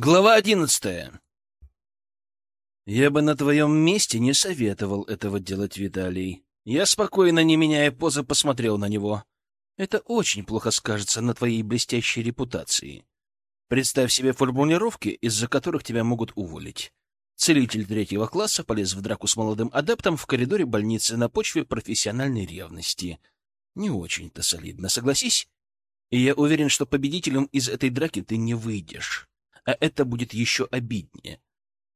Глава одиннадцатая. Я бы на твоем месте не советовал этого делать, Виталий. Я спокойно, не меняя позы, посмотрел на него. Это очень плохо скажется на твоей блестящей репутации. Представь себе формулировки, из-за которых тебя могут уволить. Целитель третьего класса полез в драку с молодым адептом в коридоре больницы на почве профессиональной ревности. Не очень-то солидно, согласись? И я уверен, что победителем из этой драки ты не выйдешь а это будет еще обиднее.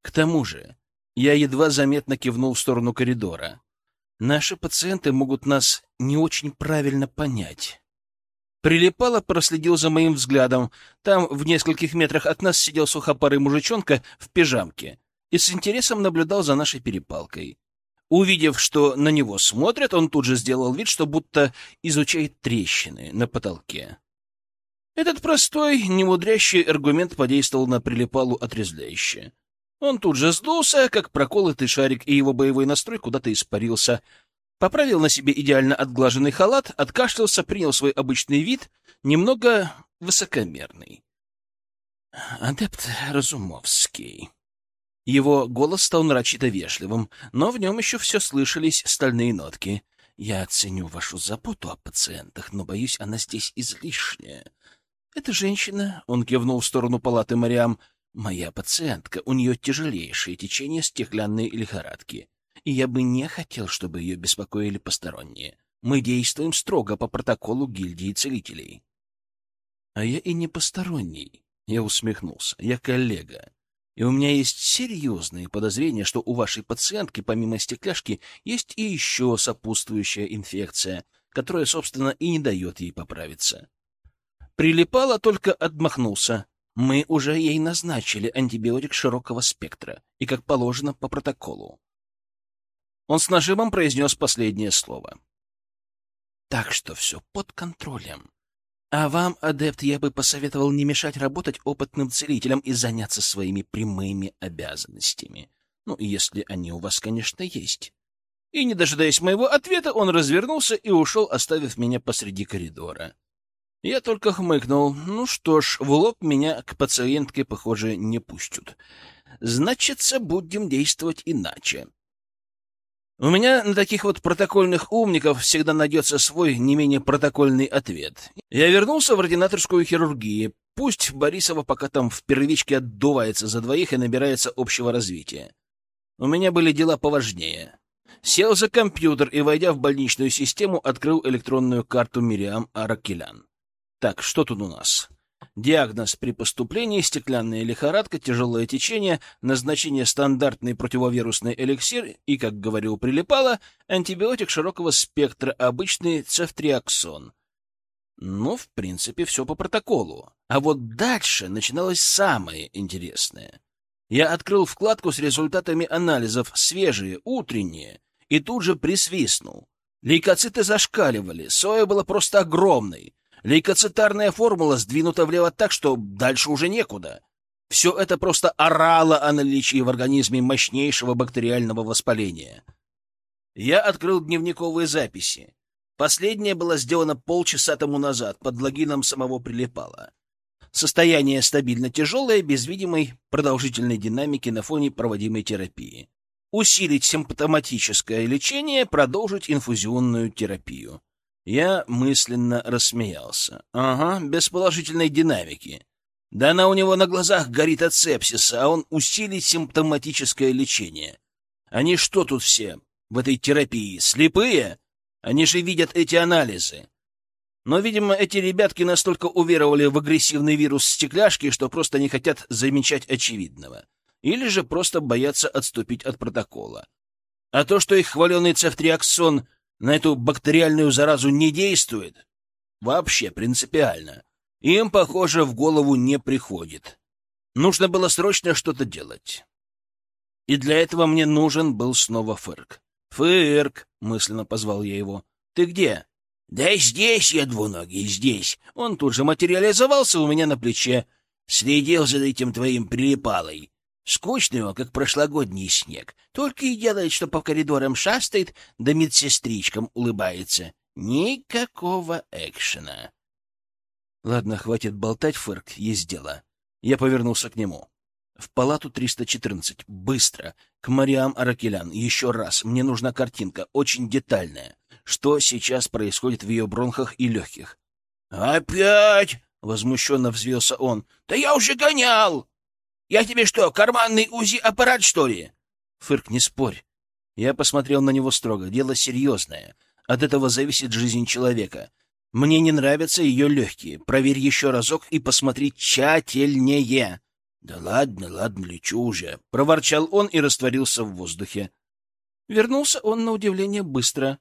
К тому же, я едва заметно кивнул в сторону коридора. Наши пациенты могут нас не очень правильно понять. Прилипало проследил за моим взглядом. Там, в нескольких метрах от нас, сидел сухопарый мужичонка в пижамке и с интересом наблюдал за нашей перепалкой. Увидев, что на него смотрят, он тут же сделал вид, что будто изучает трещины на потолке. Этот простой, немудрящий аргумент подействовал на прилипалу отрезвляюще. Он тут же сдулся, как проколотый шарик, и его боевой настрой куда-то испарился. Поправил на себе идеально отглаженный халат, откашлялся, принял свой обычный вид, немного высокомерный. «Адепт Разумовский». Его голос стал нарочито вежливым, но в нем еще все слышались стальные нотки. «Я оценю вашу заботу о пациентах, но, боюсь, она здесь излишняя. «Эта женщина», — он кивнул в сторону палаты Мариам, — «моя пациентка, у нее тяжелейшее течение стеклянной лихорадки, и я бы не хотел, чтобы ее беспокоили посторонние. Мы действуем строго по протоколу гильдии целителей». «А я и не посторонний», — я усмехнулся, — «я коллега». И у меня есть серьезные подозрения, что у вашей пациентки, помимо стекляшки, есть и еще сопутствующая инфекция, которая, собственно, и не дает ей поправиться. Прилипало, только отмахнулся. Мы уже ей назначили антибиотик широкого спектра, и как положено по протоколу. Он с нажимом произнес последнее слово. Так что все под контролем. А вам, адепт, я бы посоветовал не мешать работать опытным целителям и заняться своими прямыми обязанностями. Ну, если они у вас, конечно, есть. И, не дожидаясь моего ответа, он развернулся и ушел, оставив меня посреди коридора. Я только хмыкнул. Ну что ж, в лоб меня к пациентке, похоже, не пустят. Значится, будем действовать иначе. У меня на таких вот протокольных умников всегда найдется свой не менее протокольный ответ. Я вернулся в ординаторскую хирургию. Пусть Борисова пока там в первичке отдувается за двоих и набирается общего развития. У меня были дела поважнее. Сел за компьютер и, войдя в больничную систему, открыл электронную карту Мириам Аракелян. Так, что тут у нас? Диагноз при поступлении, стеклянная лихорадка, тяжелое течение, назначение стандартный противовирусный эликсир и, как говорил Прилипало, антибиотик широкого спектра, обычный цефтриаксон. Ну, в принципе, все по протоколу. А вот дальше начиналось самое интересное. Я открыл вкладку с результатами анализов, свежие, утренние, и тут же присвистнул. Лейкоциты зашкаливали, соя была просто огромной. Лейкоцитарная формула сдвинута влево так, что дальше уже некуда. Все это просто орало о наличии в организме мощнейшего бактериального воспаления. Я открыл дневниковые записи. Последняя была сделана полчаса тому назад, под логином самого прилипала. Состояние стабильно тяжелое, без видимой продолжительной динамики на фоне проводимой терапии. Усилить симптоматическое лечение, продолжить инфузионную терапию. Я мысленно рассмеялся. Ага, без положительной динамики. Да она у него на глазах горит от сепсиса, а он усилит симптоматическое лечение. Они что тут все в этой терапии, слепые? Они же видят эти анализы. Но, видимо, эти ребятки настолько уверовали в агрессивный вирус стекляшки, что просто не хотят замечать очевидного. Или же просто боятся отступить от протокола. А то, что их хваленый цефтриаксон на эту бактериальную заразу не действует. Вообще принципиально. Им, похоже, в голову не приходит. Нужно было срочно что-то делать. И для этого мне нужен был снова Фырк. «Фырк!» — мысленно позвал я его. «Ты где?» «Да здесь я, двуногий, здесь!» Он тут же материализовался у меня на плече. Следил за этим твоим прилипалой. Скучный он, как прошлогодний снег. Только и делает, что по коридорам шастает, да медсестричкам улыбается. Никакого экшена. Ладно, хватит болтать, Фырк, есть дело. Я повернулся к нему. В палату 314. Быстро. К Мариам Аракелян. Еще раз. Мне нужна картинка. Очень детальная. Что сейчас происходит в ее бронхах и легких? «Опять?» — возмущенно взвился он. «Да я уже гонял! Я тебе что, карманный УЗИ-аппарат, что ли?» «Фырк, не спорь». Я посмотрел на него строго. Дело серьезное. От этого зависит жизнь человека. Мне не нравятся ее легкие. Проверь еще разок и посмотри тщательнее. — Да ладно, ладно, лечу уже, — проворчал он и растворился в воздухе. Вернулся он, на удивление, быстро,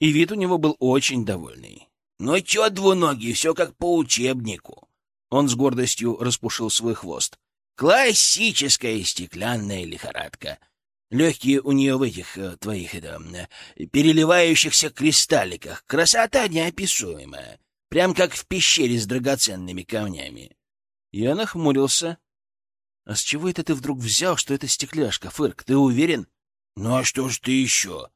и вид у него был очень довольный. — Ну чё, двуногий, все как по учебнику. Он с гордостью распушил свой хвост. — Классическая стеклянная лихорадка. Легкие у нее в этих э, твоих это, э, переливающихся кристалликах. Красота неописуемая. Прям как в пещере с драгоценными камнями. Я нахмурился. — А с чего это ты вдруг взял, что это стекляшка, Фырк? Ты уверен? — Ну а что ж ты еще?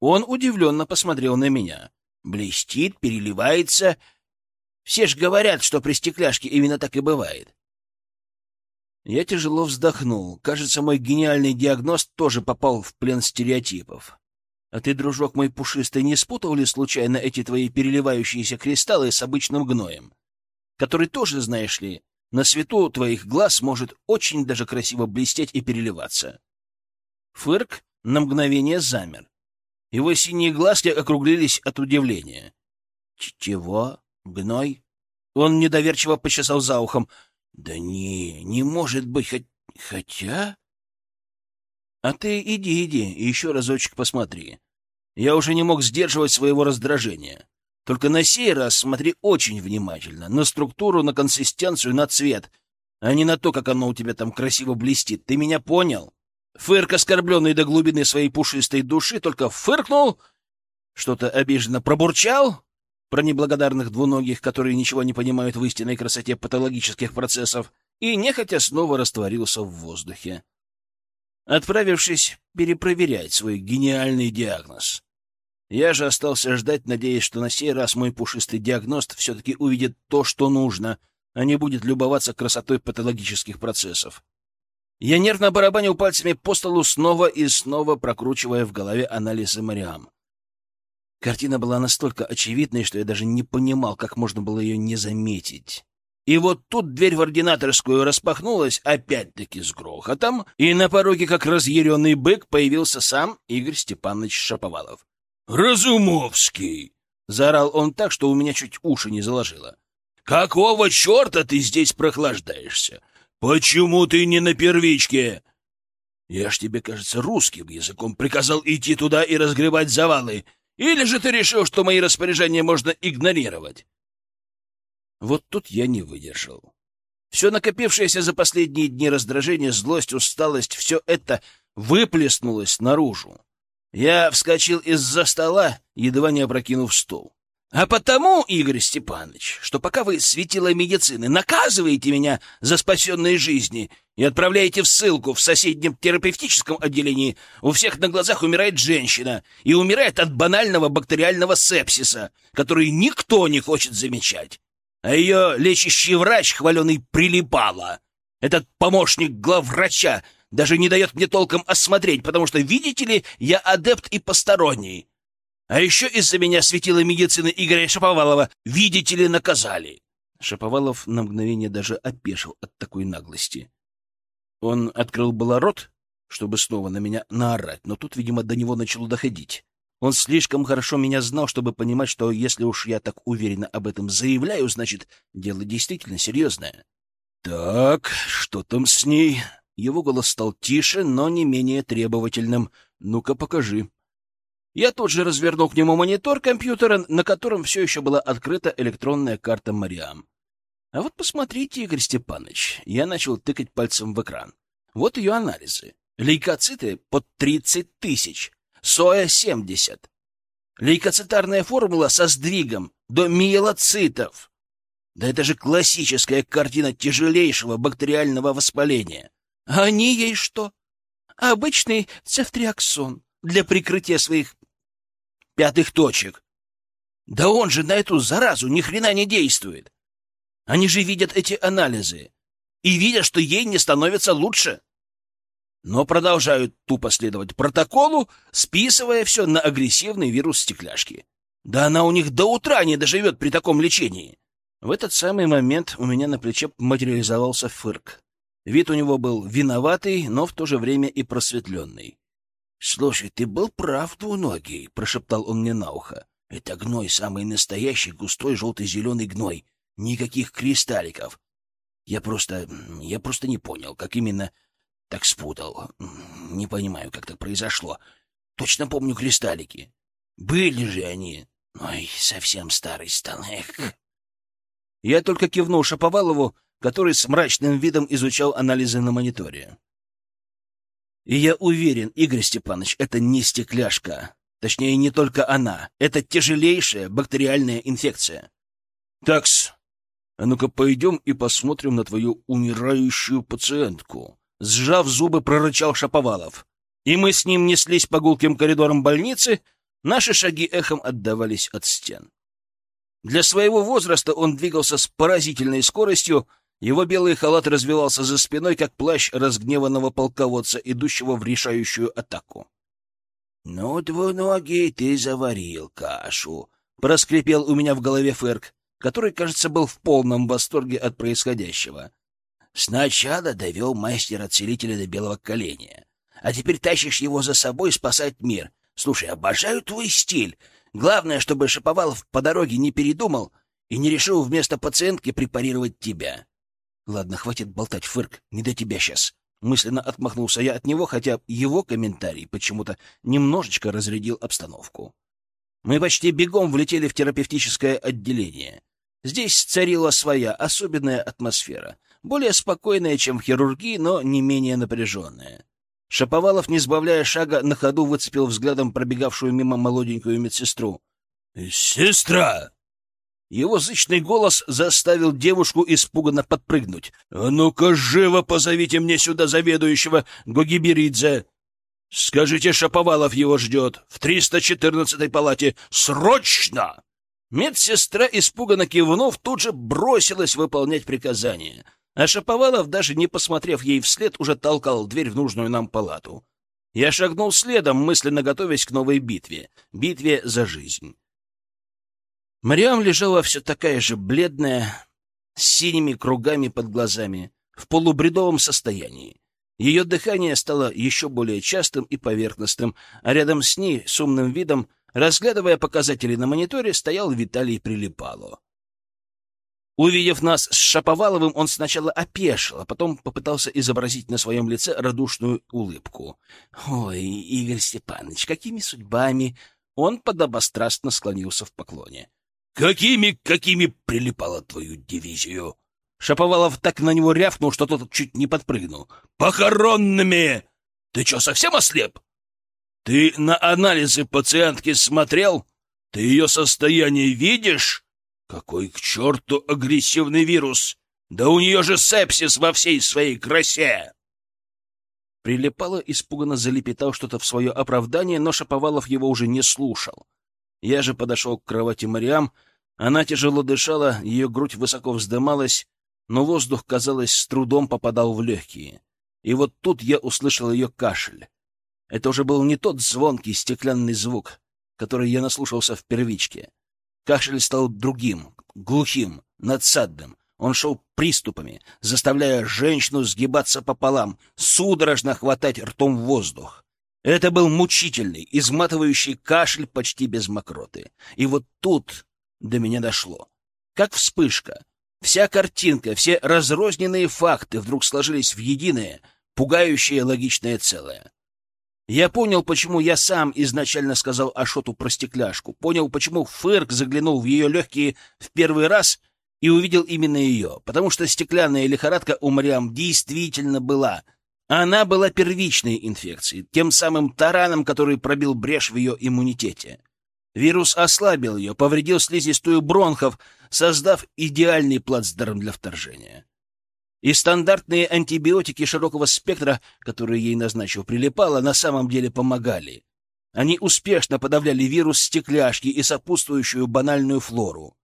Он удивленно посмотрел на меня. Блестит, переливается. Все ж говорят, что при стекляшке именно так и бывает. Я тяжело вздохнул. Кажется, мой гениальный диагноз тоже попал в плен стереотипов. А ты, дружок мой пушистый, не спутал ли случайно эти твои переливающиеся кристаллы с обычным гноем? Который тоже, знаешь ли, на свету твоих глаз может очень даже красиво блестеть и переливаться. Фырк на мгновение замер. Его синие глазки округлились от удивления. — Чего? Гной? Он недоверчиво почесал за ухом. Да не, не может быть, хоть... хотя... А ты иди, иди, еще разочек посмотри. Я уже не мог сдерживать своего раздражения. Только на сей раз смотри очень внимательно. На структуру, на консистенцию, на цвет. А не на то, как оно у тебя там красиво блестит. Ты меня понял? Фырк, оскорбленный до глубины своей пушистой души, только фыркнул, что-то обиженно пробурчал про неблагодарных двуногих, которые ничего не понимают в истинной красоте патологических процессов, и нехотя снова растворился в воздухе, отправившись перепроверять свой гениальный диагноз. Я же остался ждать, надеясь, что на сей раз мой пушистый диагност все-таки увидит то, что нужно, а не будет любоваться красотой патологических процессов. Я нервно барабанил пальцами по столу, снова и снова прокручивая в голове анализы Мариам. Картина была настолько очевидной, что я даже не понимал, как можно было ее не заметить. И вот тут дверь в ординаторскую распахнулась опять-таки с грохотом, и на пороге, как разъяренный бык, появился сам Игорь Степанович Шаповалов. «Разумовский!» — заорал он так, что у меня чуть уши не заложило. «Какого черта ты здесь прохлаждаешься? Почему ты не на первичке?» «Я ж тебе, кажется, русским языком приказал идти туда и разгребать завалы. Или же ты решил, что мои распоряжения можно игнорировать? Вот тут я не выдержал. Все накопившееся за последние дни раздражение, злость, усталость — все это выплеснулось наружу. Я вскочил из-за стола, едва не опрокинув стол. А потому, Игорь Степанович, что пока вы светила медицины наказываете меня за спасенные жизни и отправляете в ссылку в соседнем терапевтическом отделении, у всех на глазах умирает женщина и умирает от банального бактериального сепсиса, который никто не хочет замечать. А ее лечащий врач, хваленый, прилипала. Этот помощник главврача даже не дает мне толком осмотреть, потому что, видите ли, я адепт и посторонний. А еще из-за меня светила медицины Игоря Шаповалова. Видите ли, наказали. Шаповалов на мгновение даже опешил от такой наглости. Он открыл было рот, чтобы снова на меня наорать, но тут, видимо, до него начало доходить. Он слишком хорошо меня знал, чтобы понимать, что если уж я так уверенно об этом заявляю, значит, дело действительно серьезное. «Так, что там с ней?» Его голос стал тише, но не менее требовательным. «Ну-ка, покажи». Я тут же развернул к нему монитор компьютера, на котором все еще была открыта электронная карта Мариам. А вот посмотрите, Игорь Степанович, я начал тыкать пальцем в экран. Вот ее анализы. Лейкоциты под 30 тысяч, соя 70. Лейкоцитарная формула со сдвигом до миелоцитов. Да это же классическая картина тяжелейшего бактериального воспаления. А они ей что? Обычный цефтриаксон для прикрытия своих пятых точек. Да он же на эту заразу ни хрена не действует. Они же видят эти анализы. и видят, что ей не становится лучше. Но продолжают тупо следовать протоколу, списывая все на агрессивный вирус стекляшки. Да она у них до утра не доживет при таком лечении. В этот самый момент у меня на плече материализовался фырк. Вид у него был виноватый, но в то же время и просветленный. — Слушай, ты был прав, двуногий, — прошептал он мне на ухо. — Это гной, самый настоящий, густой желто-зеленый гной. Никаких кристалликов. Я просто... я просто не понял, как именно так спутал. Не понимаю, как так произошло. Точно помню кристаллики. Были же они. Ой, совсем старый стал. Эх. Я только кивнул Шаповалову, который с мрачным видом изучал анализы на мониторе. И я уверен, Игорь Степанович, это не стекляшка. Точнее, не только она. Это тяжелейшая бактериальная инфекция. Такс, а ну-ка пойдем и посмотрим на твою умирающую пациентку. Сжав зубы, прорычал Шаповалов. И мы с ним неслись по гулким коридорам больницы, наши шаги эхом отдавались от стен. Для своего возраста он двигался с поразительной скоростью, его белый халат развивался за спиной, как плащ разгневанного полководца, идущего в решающую атаку. — Ну, двуногий, ты заварил кашу, — проскрипел у меня в голове Ферк, который, кажется, был в полном восторге от происходящего. Сначала довел мастера-целителя до белого коленя, а теперь тащишь его за собой спасать мир. Слушай, обожаю твой стиль. Главное, чтобы Шаповалов по дороге не передумал и не решил вместо пациентки препарировать тебя. Ладно, хватит болтать, Фырк, не до тебя сейчас. Мысленно отмахнулся я от него, хотя его комментарий почему-то немножечко разрядил обстановку. Мы почти бегом влетели в терапевтическое отделение. Здесь царила своя особенная атмосфера — более спокойная, чем в хирургии, но не менее напряженная. Шаповалов, не сбавляя шага, на ходу выцепил взглядом пробегавшую мимо молоденькую медсестру. «Сестра!» Его зычный голос заставил девушку испуганно подпрыгнуть. «А ну-ка, живо позовите мне сюда заведующего Гогиберидзе! Скажите, Шаповалов его ждет в 314-й палате! Срочно!» Медсестра, испуганно кивнув, тут же бросилась выполнять приказание — а Шаповалов, даже не посмотрев ей вслед, уже толкал дверь в нужную нам палату. Я шагнул следом, мысленно готовясь к новой битве. Битве за жизнь. Мариам лежала все такая же бледная, с синими кругами под глазами, в полубредовом состоянии. Ее дыхание стало еще более частым и поверхностным, а рядом с ней, с умным видом, разглядывая показатели на мониторе, стоял Виталий Прилипало. Увидев нас с Шаповаловым, он сначала опешил, а потом попытался изобразить на своем лице радушную улыбку. «Ой, Игорь Степанович, какими судьбами?» Он подобострастно склонился в поклоне. «Какими, какими прилипала твою дивизию?» Шаповалов так на него рявкнул, что тот чуть не подпрыгнул. «Похоронными! Ты что, совсем ослеп? Ты на анализы пациентки смотрел? Ты ее состояние видишь?» Какой к черту агрессивный вирус? Да у нее же сепсис во всей своей красе! Прилипало, испуганно залепетал что-то в свое оправдание, но Шаповалов его уже не слушал. Я же подошел к кровати Мариам. Она тяжело дышала, ее грудь высоко вздымалась, но воздух, казалось, с трудом попадал в легкие. И вот тут я услышал ее кашель. Это уже был не тот звонкий стеклянный звук, который я наслушался в первичке. Кашель стал другим, глухим, надсадным. Он шел приступами, заставляя женщину сгибаться пополам, судорожно хватать ртом воздух. Это был мучительный, изматывающий кашель почти без мокроты. И вот тут до меня дошло. Как вспышка. Вся картинка, все разрозненные факты вдруг сложились в единое, пугающее логичное целое. Я понял, почему я сам изначально сказал Ашоту про стекляшку. Понял, почему Фырк заглянул в ее легкие в первый раз и увидел именно ее. Потому что стеклянная лихорадка у Мариам действительно была. Она была первичной инфекцией, тем самым тараном, который пробил брешь в ее иммунитете. Вирус ослабил ее, повредил слизистую бронхов, создав идеальный плацдарм для вторжения. И стандартные антибиотики широкого спектра, которые ей назначил Прилипало, на самом деле помогали. Они успешно подавляли вирус стекляшки и сопутствующую банальную флору.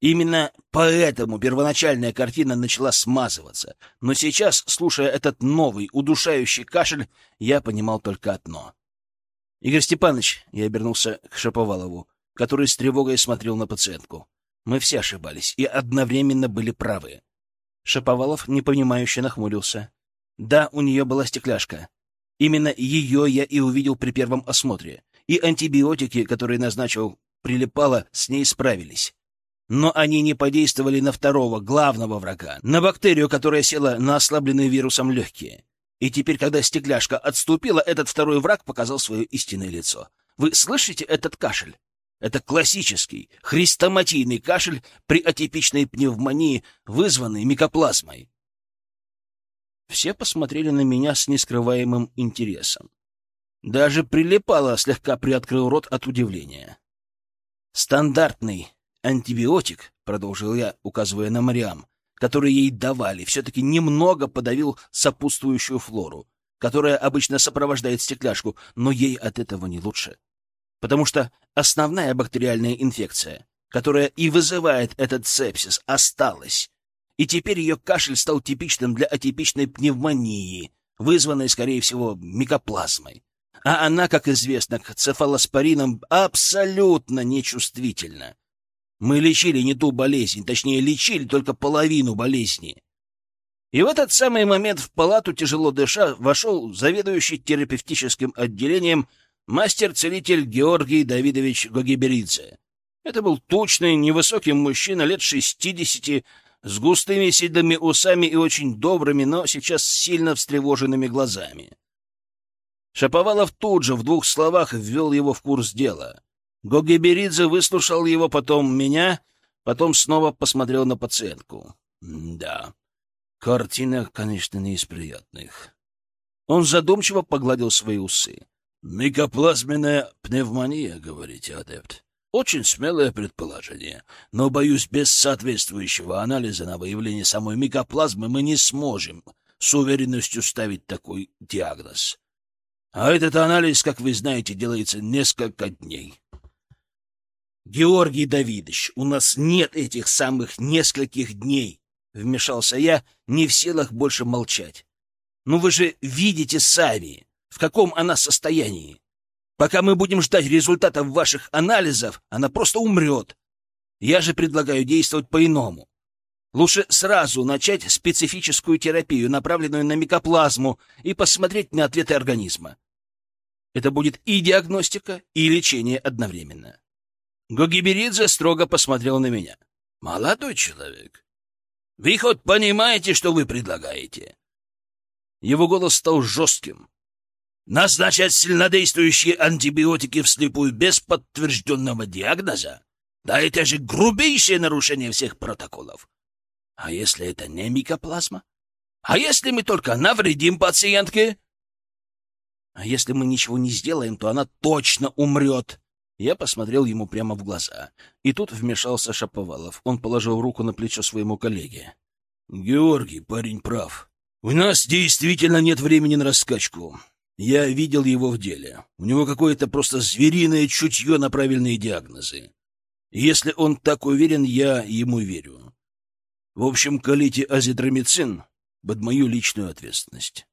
Именно поэтому первоначальная картина начала смазываться. Но сейчас, слушая этот новый, удушающий кашель, я понимал только одно. — Игорь Степанович, — я обернулся к Шаповалову, который с тревогой смотрел на пациентку. Мы все ошибались и одновременно были правы. Шаповалов непонимающе нахмурился. Да, у нее была стекляшка. Именно ее я и увидел при первом осмотре. И антибиотики, которые назначил Прилипало, с ней справились. Но они не подействовали на второго, главного врага, на бактерию, которая села на ослабленные вирусом легкие. И теперь, когда стекляшка отступила, этот второй враг показал свое истинное лицо. Вы слышите этот кашель? Это классический, хрестоматийный кашель при атипичной пневмонии, вызванный микоплазмой. Все посмотрели на меня с нескрываемым интересом. Даже прилипало, слегка приоткрыл рот от удивления. Стандартный Антибиотик, продолжил я, указывая на Мариам, который ей давали, все-таки немного подавил сопутствующую флору, которая обычно сопровождает стекляшку, но ей от этого не лучше. Потому что основная бактериальная инфекция, которая и вызывает этот сепсис, осталась. И теперь ее кашель стал типичным для атипичной пневмонии, вызванной, скорее всего, микоплазмой. А она, как известно, к цефалоспоринам абсолютно нечувствительна. Мы лечили не ту болезнь, точнее, лечили только половину болезни. И в этот самый момент в палату, тяжело дыша, вошел заведующий терапевтическим отделением мастер-целитель Георгий Давидович Гогиберидзе. Это был тучный, невысокий мужчина лет шестидесяти, с густыми седыми усами и очень добрыми, но сейчас сильно встревоженными глазами. Шаповалов тут же в двух словах ввел его в курс дела. Гогеберидзе выслушал его, потом меня, потом снова посмотрел на пациентку. Да, картина, конечно, не из приятных. Он задумчиво погладил свои усы. «Микоплазменная пневмония, — говорите, адепт. Очень смелое предположение, но, боюсь, без соответствующего анализа на выявление самой микоплазмы мы не сможем с уверенностью ставить такой диагноз. А этот анализ, как вы знаете, делается несколько дней. Георгий Давидович, у нас нет этих самых нескольких дней, вмешался я, не в силах больше молчать. Ну вы же видите сами, в каком она состоянии. Пока мы будем ждать результатов ваших анализов, она просто умрет. Я же предлагаю действовать по-иному. Лучше сразу начать специфическую терапию, направленную на микоплазму, и посмотреть на ответы организма. Это будет и диагностика, и лечение одновременно. Гогиберидзе строго посмотрел на меня. «Молодой человек, вы хоть понимаете, что вы предлагаете?» Его голос стал жестким. «Назначать сильнодействующие антибиотики вслепую без подтвержденного диагноза? Да это же грубейшее нарушение всех протоколов. А если это не микоплазма? А если мы только навредим пациентке?» «А если мы ничего не сделаем, то она точно умрет!» Я посмотрел ему прямо в глаза. И тут вмешался Шаповалов. Он положил руку на плечо своему коллеге. «Георгий, парень прав. У нас действительно нет времени на раскачку. Я видел его в деле. У него какое-то просто звериное чутье на правильные диагнозы. Если он так уверен, я ему верю. В общем, колите азитромицин под мою личную ответственность».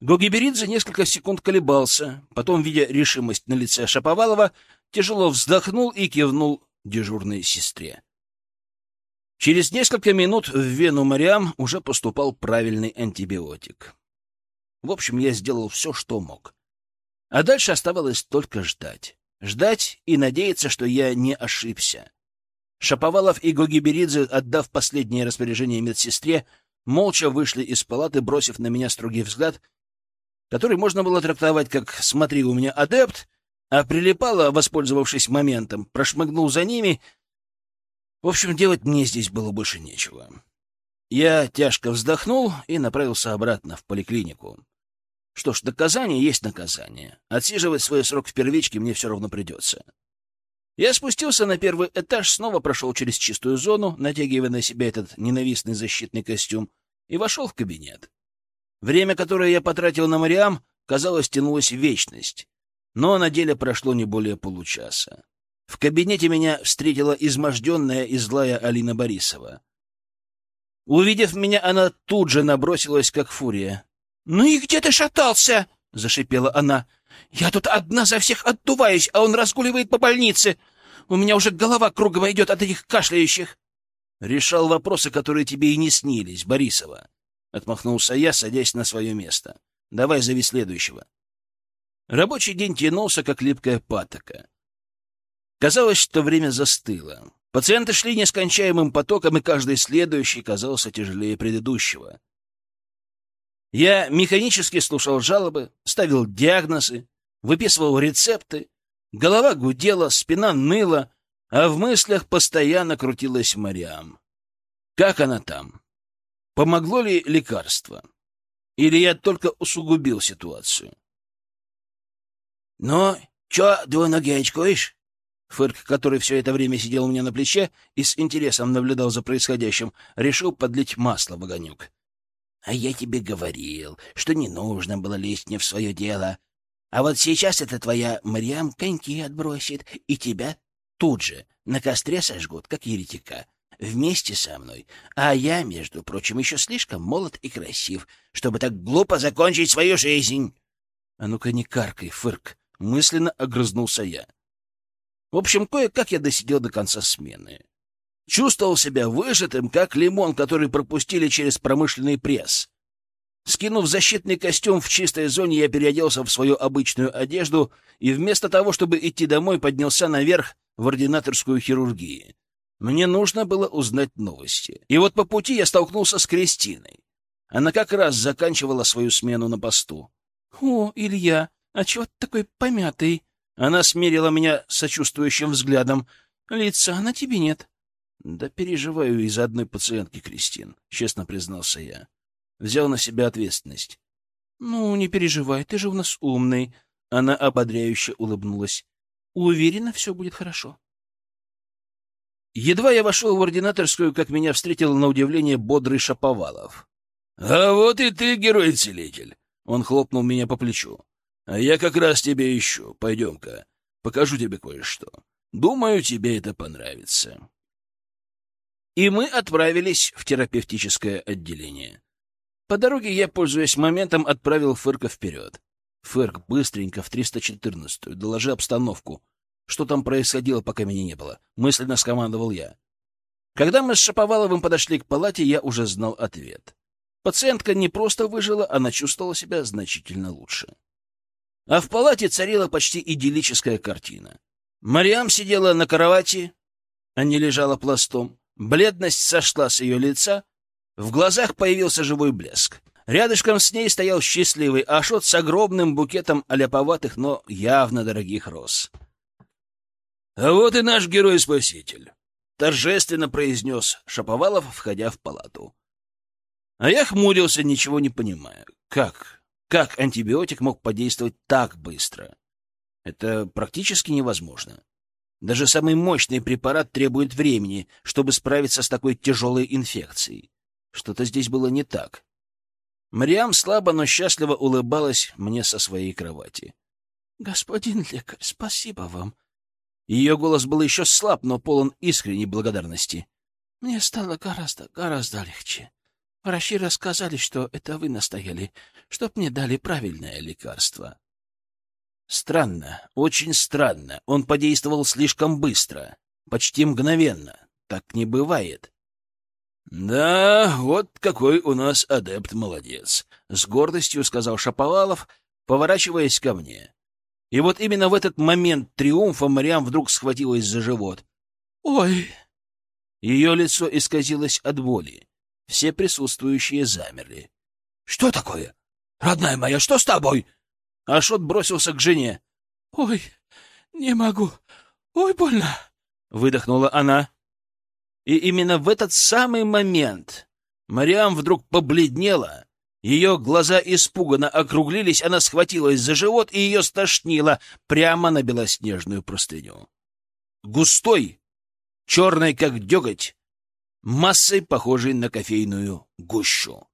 Гогиберидзе несколько секунд колебался, потом, видя решимость на лице Шаповалова, тяжело вздохнул и кивнул дежурной сестре. Через несколько минут в вену Мариам уже поступал правильный антибиотик. В общем, я сделал все, что мог. А дальше оставалось только ждать. Ждать и надеяться, что я не ошибся. Шаповалов и Гогиберидзе, отдав последнее распоряжение медсестре, молча вышли из палаты, бросив на меня строгий взгляд, который можно было трактовать как «смотри, у меня адепт», а прилипало, воспользовавшись моментом, прошмыгнул за ними. В общем, делать мне здесь было больше нечего. Я тяжко вздохнул и направился обратно в поликлинику. Что ж, наказание есть наказание. Отсиживать свой срок в первичке мне все равно придется. Я спустился на первый этаж, снова прошел через чистую зону, натягивая на себя этот ненавистный защитный костюм, и вошел в кабинет. Время, которое я потратил на Мариам, казалось, тянулось в вечность но на деле прошло не более получаса. В кабинете меня встретила изможденная и злая Алина Борисова. Увидев меня, она тут же набросилась, как фурия. «Ну и где ты шатался?» — зашипела она. «Я тут одна за всех отдуваюсь, а он разгуливает по больнице. У меня уже голова кругом идет от этих кашляющих». «Решал вопросы, которые тебе и не снились, Борисова», — отмахнулся я, садясь на свое место. «Давай зови следующего». Рабочий день тянулся, как липкая патока. Казалось, что время застыло. Пациенты шли нескончаемым потоком, и каждый следующий казался тяжелее предыдущего. Я механически слушал жалобы, ставил диагнозы, выписывал рецепты. Голова гудела, спина ныла, а в мыслях постоянно крутилась Мариам. Как она там? Помогло ли лекарство? Или я только усугубил ситуацию? — Ну, чё двуногий очкуешь? Фырк, который все это время сидел у меня на плече и с интересом наблюдал за происходящим, решил подлить масло в огонек. — А я тебе говорил, что не нужно было лезть не в свое дело. А вот сейчас эта твоя Мариам коньки отбросит, и тебя тут же на костре сожгут, как еретика, вместе со мной. А я, между прочим, еще слишком молод и красив, чтобы так глупо закончить свою жизнь. — А ну-ка не каркай, Фырк! — мысленно огрызнулся я. В общем, кое-как я досидел до конца смены. Чувствовал себя выжатым, как лимон, который пропустили через промышленный пресс. Скинув защитный костюм в чистой зоне, я переоделся в свою обычную одежду и вместо того, чтобы идти домой, поднялся наверх в ординаторскую хирургию. Мне нужно было узнать новости. И вот по пути я столкнулся с Кристиной. Она как раз заканчивала свою смену на посту. — О, Илья, а чего ты такой помятый? Она смерила меня сочувствующим взглядом. Лица на тебе нет. Да переживаю из-за одной пациентки, Кристин, честно признался я. Взял на себя ответственность. Ну, не переживай, ты же у нас умный. Она ободряюще улыбнулась. Уверена, все будет хорошо. Едва я вошел в ординаторскую, как меня встретил на удивление бодрый Шаповалов. — А вот и ты, герой-целитель! — он хлопнул меня по плечу. А я как раз тебя ищу. Пойдем-ка, покажу тебе кое-что. Думаю, тебе это понравится. И мы отправились в терапевтическое отделение. По дороге я, пользуясь моментом, отправил Фырка вперед. Фырк, быстренько в 314-ю, доложи обстановку. Что там происходило, пока меня не было? Мысленно скомандовал я. Когда мы с Шаповаловым подошли к палате, я уже знал ответ. Пациентка не просто выжила, она чувствовала себя значительно лучше. А в палате царила почти идиллическая картина. Мариам сидела на кровати, а не лежала пластом. Бледность сошла с ее лица, в глазах появился живой блеск. Рядышком с ней стоял счастливый Ашот с огромным букетом аляповатых, но явно дорогих роз. «А вот и наш герой-спаситель», — торжественно произнес Шаповалов, входя в палату. А я хмурился, ничего не понимая. Как? Как антибиотик мог подействовать так быстро? Это практически невозможно. Даже самый мощный препарат требует времени, чтобы справиться с такой тяжелой инфекцией. Что-то здесь было не так. Мариам слабо, но счастливо улыбалась мне со своей кровати. — Господин лекарь, спасибо вам. Ее голос был еще слаб, но полон искренней благодарности. — Мне стало гораздо, гораздо легче. Врачи рассказали, что это вы настояли, чтоб мне дали правильное лекарство. Странно, очень странно. Он подействовал слишком быстро, почти мгновенно. Так не бывает. Да, вот какой у нас адепт молодец, с гордостью сказал Шаповалов, поворачиваясь ко мне. И вот именно в этот момент триумфа Мариам вдруг схватилась за живот. Ой! Ее лицо исказилось от боли. Все присутствующие замерли. — Что такое? Родная моя, что с тобой? Ашот бросился к жене. — Ой, не могу. Ой, больно. — выдохнула она. И именно в этот самый момент Мариам вдруг побледнела. Ее глаза испуганно округлились, она схватилась за живот и ее стошнило прямо на белоснежную простыню. Густой, черный как деготь, массой, похожей на кофейную гущу.